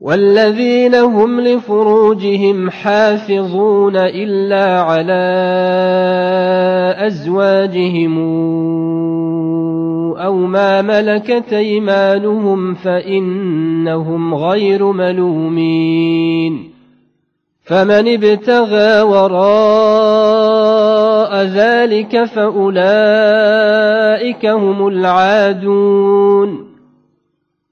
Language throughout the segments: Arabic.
والذين هم لفروجهم حافظون إلا على أزواجهم أو ما ملكت أيمانهم فإنهم غير ملومين فمن ابتغى وراء ذلك فأولئك هم العادون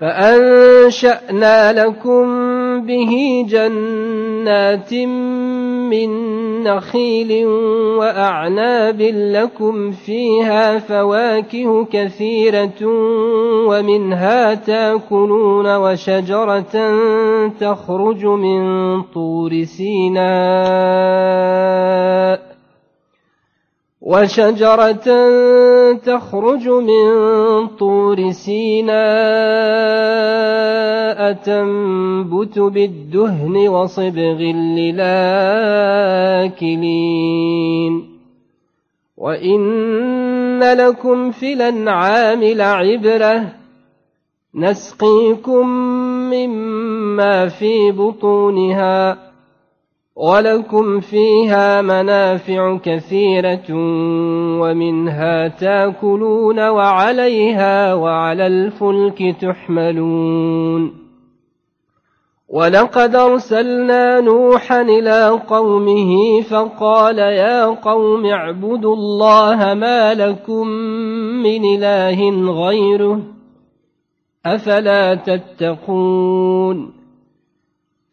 فأنشأنا لكم به جنات من نخيل وأعناب لكم فيها فواكه كثيرة ومنها تاكلون وشجرة تخرج من طور سيناء وشجرة تخرج من طور سيناء تنبت بالدهن وصبغ للآكلين. وإن لكم في الأنعام لعبرة نسقيكم مما في بطونها. ولكم فيها منافع كثيرة ومنها تاكلون وعليها وعلى الفلك تحملون ولقد أرسلنا نوحا إلى قومه فقال يا قوم اعبدوا الله ما لكم من إله غيره أفلا تتقون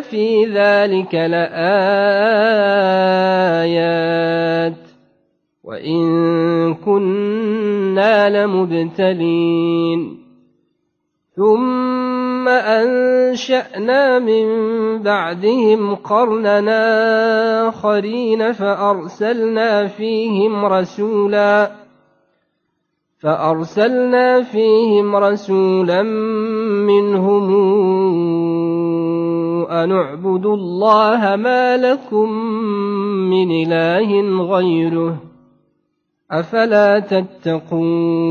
في ذلك لآيات وإن كنا لمبتلين ثم أنشأنا من بعدهم قرننا آخرين فأرسلنا فيهم رسولا فأرسلنا فيهم رسولا منهم أن اعبدوا الله ما لكم من إله غيره أفلا تتقون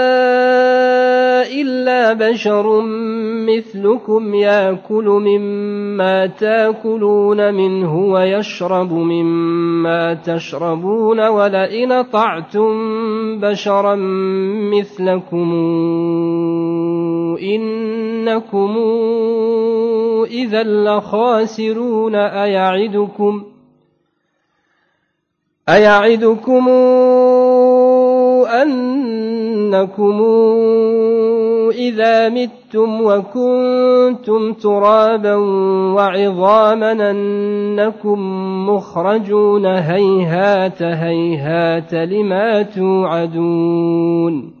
إلا بشر مثلكم ياكل مما تاكلون منه ويشرب مما تشربون ولئن طعتم بشرا مثلكم إنكم إذا لخاسرون أيعدكم أيعدكم أنكم إذا متم وكنتم ترابا وعظاما أنكم مخرجون هيهات هيهات لما توعدون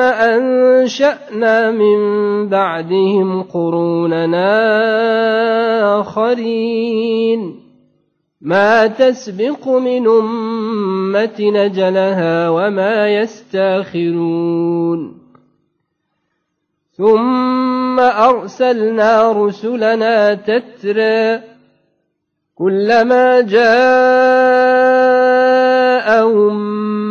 أنشأنا من بعدهم قروننا آخرين. ما تسبق من أمة نجلها وما يستأخرون. ثم أرسلنا رسلنا تترى. كلما جاء أمة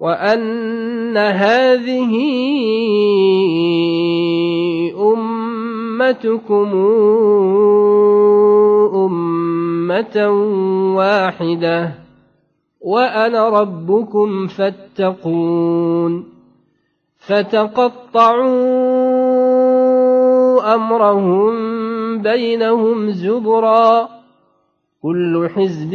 وأن هذه أمتكم أمة واحدة وأنا ربكم فاتقون فتقطعوا أمرهم بينهم زبرا كل حزب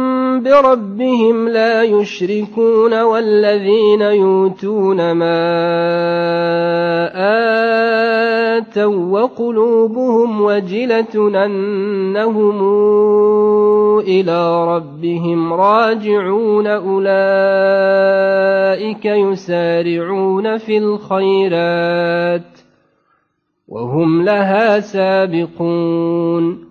بربهم لا يشركون والذين يؤتون ما آتوا وقلوبهم وجلة أنهم إلى ربهم راجعون أولئك يسارعون في الخيرات وهم لها سابقون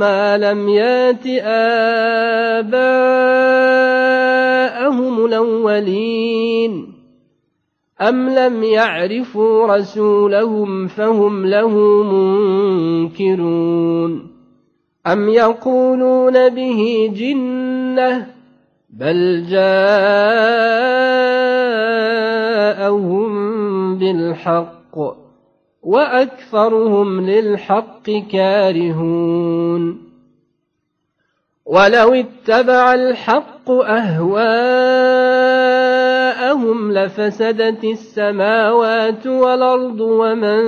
ما لم يات آباءهم الأولين. أم لم يعرفوا رسولهم فهم له منكرون. أم يقولون به جنة بل جاءهم بالحق. وأكثرهم للحق كارهون. ولو اتبع الحق أهواءهم لفسدت السماوات والأرض ومن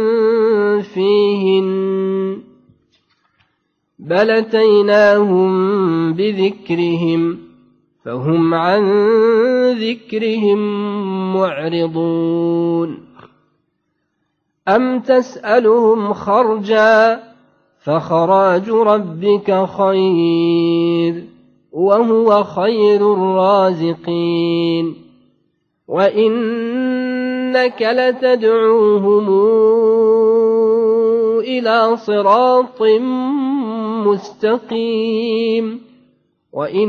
فيهن. بل أتيناهم بذكرهم فهم عن ذكرهم معرضون. أم تسألهم خرجاً فخراج ربك خير وهو خير الرازقين وإنك لتدعوهم إلى صراط مستقيم وإن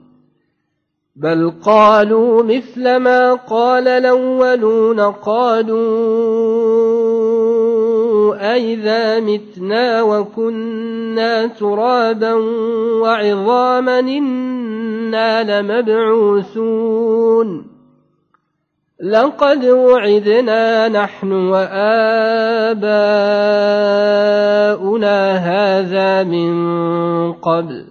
بل قالوا مثل ما قال الأولون قالوا أئذا متنا وكنا ترابا وعظاما إنا لمبعوثون لقد وعدنا نحن وآباؤنا هذا من قبل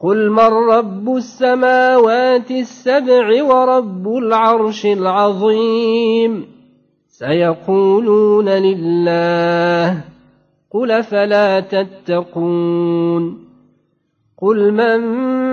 قل من رب السماوات السبع ورب العرش العظيم سيقولون لله قل فلا تتقون قل من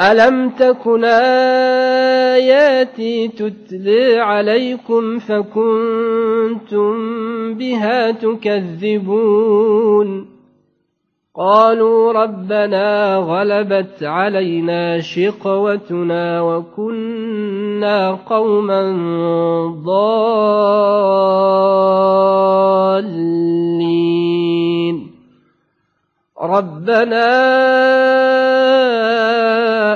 ألم تكن آياتي تتلي عليكم فكنتم بها تكذبون قالوا ربنا غلبت علينا شقوتنا وكنا قوما ضالين ربنا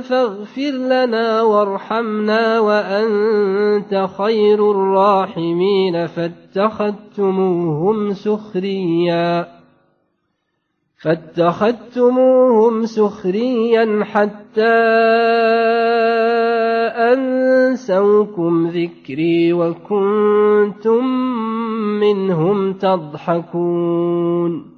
فاغفر لنا وارحمنا وأنت خير الراحمين فاتخذتموهم سخريا فاتخذتموهم سخريا حتى أنسوكم ذكري وكنتم منهم تضحكون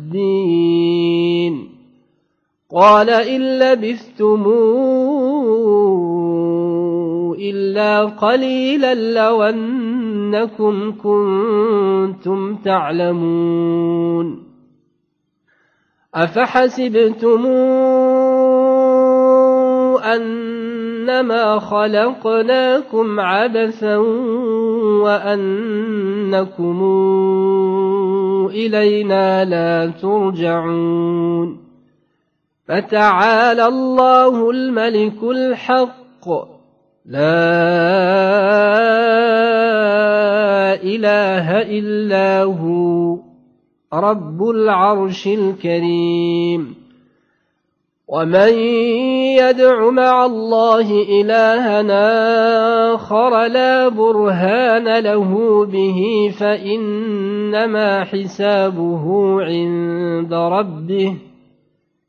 قال إن لبثتم إلا قليلا لو أنكم كنتم تعلمون أفحسبتم أنما خلقناكم عبثا وأنكم إلينا لا ترجعون فتعالى الله الملك الحق. لا إله إلا هو رب العرش الكريم. ومن يدع مع الله إلهنا آخر لا برهان له به فإنما حسابه عند ربه.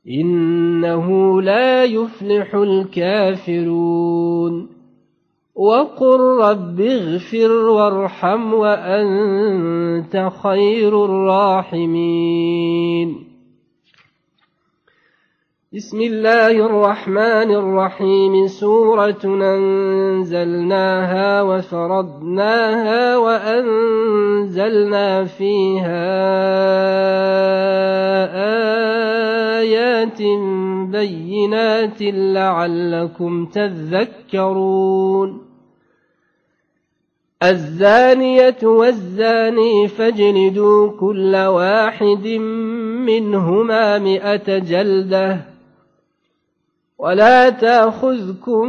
إنه لا يفلح الكافرون. وقل رب اغفر وارحم وأنت خير الراحمين. بسم الله الرحمن الرحيم. سورة أنزلناها وفرضناها وأنزلنا فيها آيات بينات لعلكم تذكرون. الزانية والزاني فاجلدوا كل واحد منهما مئة جلدة ولا تأخذكم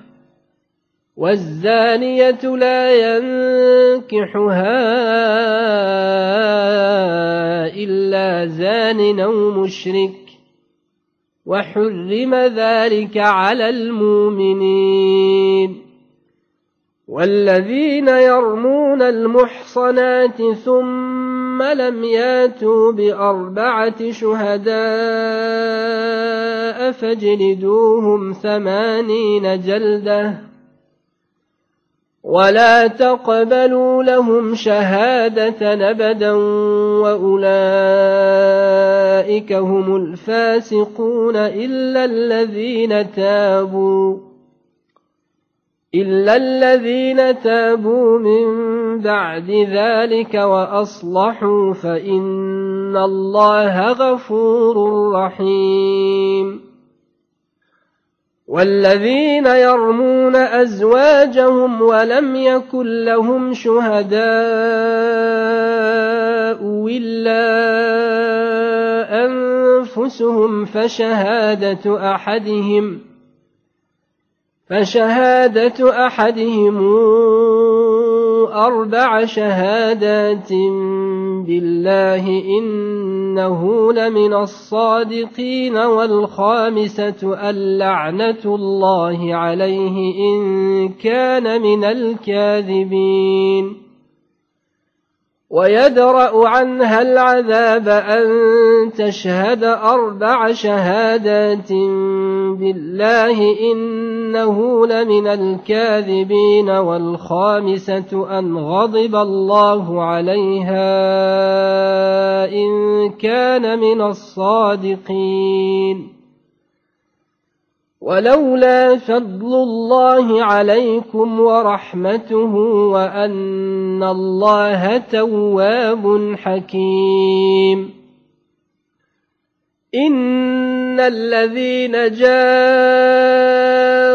والزانية لا ينكحها إلا زان أو مشرك وحرم ذلك على المؤمنين. والذين يرمون المحصنات ثم لم ياتوا بأربعة شهداء فاجلدوهم ثمانين جلدة ولا تقبلوا لهم شهادة نبدا وأولئك هم الفاسقون إلا الذين تابوا إلا الذين تابوا من بعد ذلك وأصلحوا فإن الله غفور رحيم والذين يرمون أزواجهم ولم يكن لهم شهداء إلا أنفسهم فشهادة أحدهم ۖ فشهادة أحدهم أربع شهادات بالله إنه لمن الصادقين والخامسة اللعنة الله عليه إن كان من الكاذبين. ويدرأ عنها العذاب أن تشهد أربع شهادات بالله إنه لمن الكاذبين والخامسة أن غضب الله عليها إن كان من الصادقين. ولولا فضل الله عليكم ورحمته وأن الله تواب حكيم. إن الذين جاءوا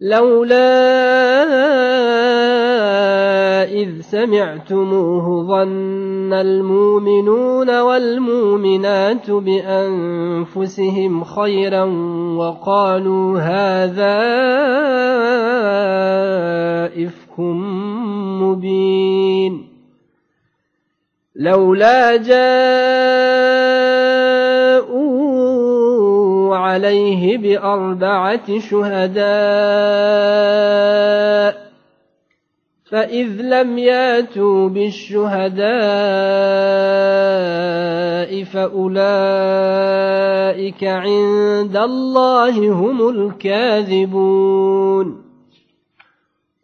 لولا إذ سمعتموه ظن المؤمنون والمؤمنات بأنفسهم خيرا وقالوا هذا إفك مبين. لولا جاءوا عليه بأربعة شهداء فإذ لم ياتوا بالشهداء فأولئك عند الله هم الكاذبون.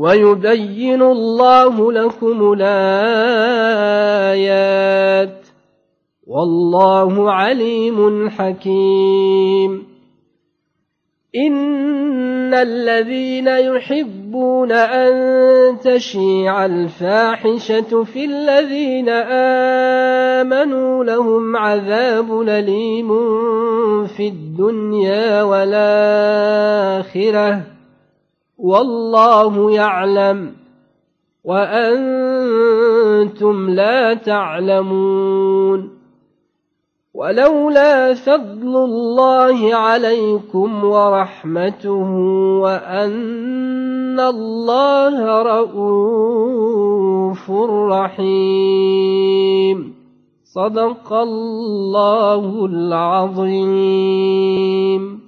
ويبين الله لكم الآيات. والله عليم حكيم. إن الذين يحبون أن تشيع الفاحشة في الذين آمنوا لهم عذاب أليم في الدنيا والآخرة. والله يعلم وأنتم لا تعلمون ولولا فضل الله عليكم ورحمته وأن الله رؤوف رحيم. صدق الله العظيم.